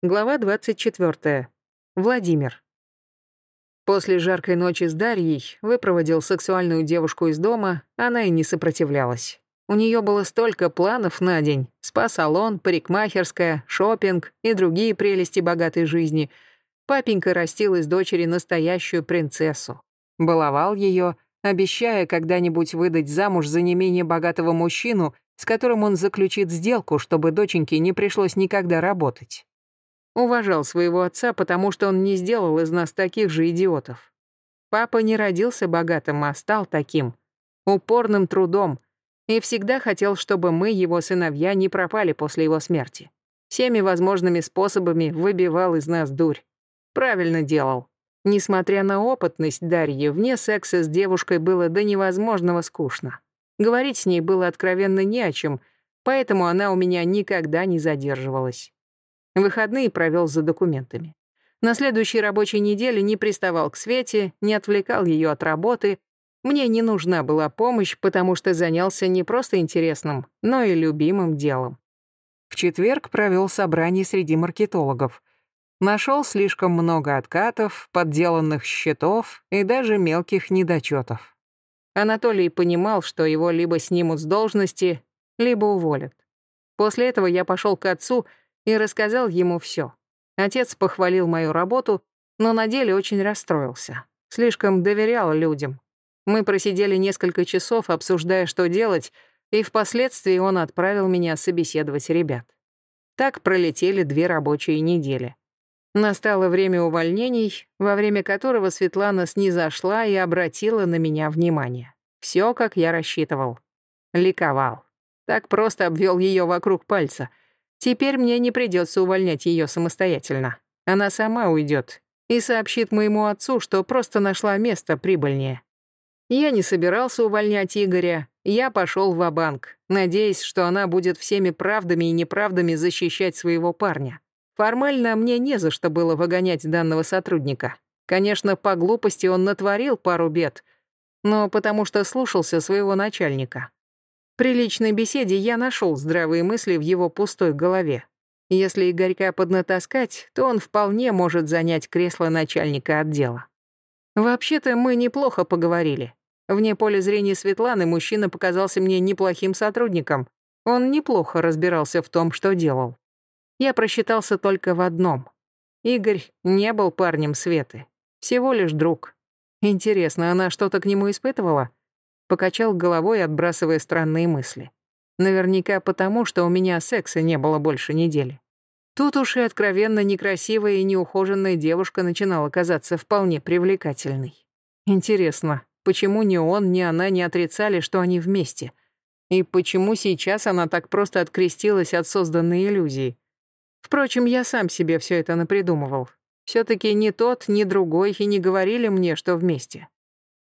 Глава 24. Владимир. После жаркой ночи с Дарьей выпроводил сексуальную девушку из дома, она и не сопротивлялась. У нее было столько планов на день. Спа-салон, парикмахерская, шопинг и другие прелести богатой жизни. Папенька растил из дочери настоящую принцессу. Баловал ее, обещая когда-нибудь выдать замуж за не менее богатого мужчину, с которым он заключит сделку, чтобы доченьке не пришлось никогда работать. Уважал своего отца, потому что он не сделал из нас таких же идиотов. Папа не родился богатым, а стал таким. Упорным трудом. И всегда хотел, чтобы мы, его сыновья, не пропали после его смерти. Всеми возможными способами выбивал из нас дурь. Правильно делал. Несмотря на опытность Дарьи, вне секса с девушкой было до невозможного скучно. Говорить с ней было откровенно не о чем, поэтому она у меня никогда не задерживалась. Выходные провел за документами. На следующей рабочей неделе не приставал к Свете, не отвлекал ее от работы. Мне не нужна была помощь, потому что занялся не просто интересным, но и любимым делом. В четверг провел собрание среди маркетологов. Нашел слишком много откатов, подделанных счетов и даже мелких недочетов. Анатолий понимал, что его либо снимут с должности, либо уволят. После этого я пошел к отцу и рассказал ему все. Отец похвалил мою работу, но на деле очень расстроился. Слишком доверял людям. Мы просидели несколько часов, обсуждая, что делать, и впоследствии он отправил меня собеседовать ребят. Так пролетели две рабочие недели. Настало время увольнений, во время которого Светлана снизошла и обратила на меня внимание. Все, как я рассчитывал. Ликовал. Так просто обвел ее вокруг пальца — Теперь мне не придется увольнять ее самостоятельно. Она сама уйдет и сообщит моему отцу, что просто нашла место прибыльнее. Я не собирался увольнять Игоря, я пошел в банк надеясь, что она будет всеми правдами и неправдами защищать своего парня. Формально мне не за что было выгонять данного сотрудника. Конечно, по глупости он натворил пару бед, но потому что слушался своего начальника. При личной беседе я нашел здравые мысли в его пустой голове. Если Игорька поднатаскать, то он вполне может занять кресло начальника отдела. Вообще-то мы неплохо поговорили. Вне поля зрения Светланы мужчина показался мне неплохим сотрудником. Он неплохо разбирался в том, что делал. Я просчитался только в одном. Игорь не был парнем Светы. Всего лишь друг. Интересно, она что-то к нему испытывала? Покачал головой, отбрасывая странные мысли. Наверняка потому, что у меня секса не было больше недели. Тут уж и откровенно некрасивая и неухоженная девушка начинала казаться вполне привлекательной. Интересно, почему ни он, ни она не отрицали, что они вместе? И почему сейчас она так просто открестилась от созданной иллюзии? Впрочем, я сам себе все это напридумывал. Все-таки ни тот, ни другой и не говорили мне, что вместе.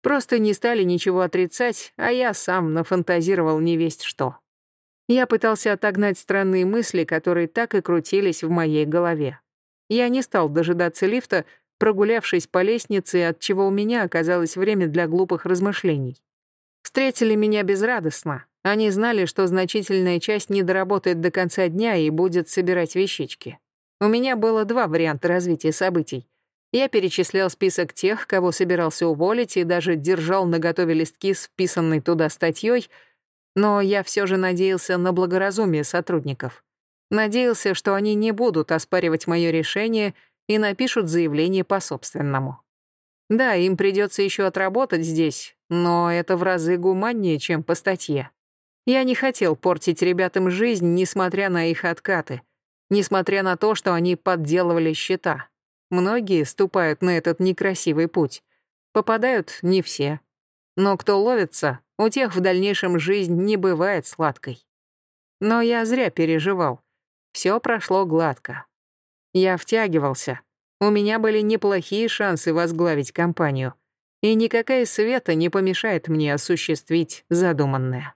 Просто не стали ничего отрицать, а я сам нафантазировал невесть что. Я пытался отогнать странные мысли, которые так и крутились в моей голове. Я не стал дожидаться лифта, прогулявшись по лестнице, от чего у меня оказалось время для глупых размышлений. Встретили меня безрадостно. Они знали, что значительная часть не доработает до конца дня и будет собирать вещички. У меня было два варианта развития событий. Я перечислял список тех, кого собирался уволить, и даже держал наготове листки с вписанной туда статьей, но я все же надеялся на благоразумие сотрудников. Надеялся, что они не будут оспаривать мое решение и напишут заявление по собственному. Да, им придется еще отработать здесь, но это в разы гуманнее, чем по статье. Я не хотел портить ребятам жизнь, несмотря на их откаты, несмотря на то, что они подделывали счета. Многие ступают на этот некрасивый путь. Попадают не все. Но кто ловится, у тех в дальнейшем жизнь не бывает сладкой. Но я зря переживал. Все прошло гладко. Я втягивался. У меня были неплохие шансы возглавить компанию. И никакая света не помешает мне осуществить задуманное.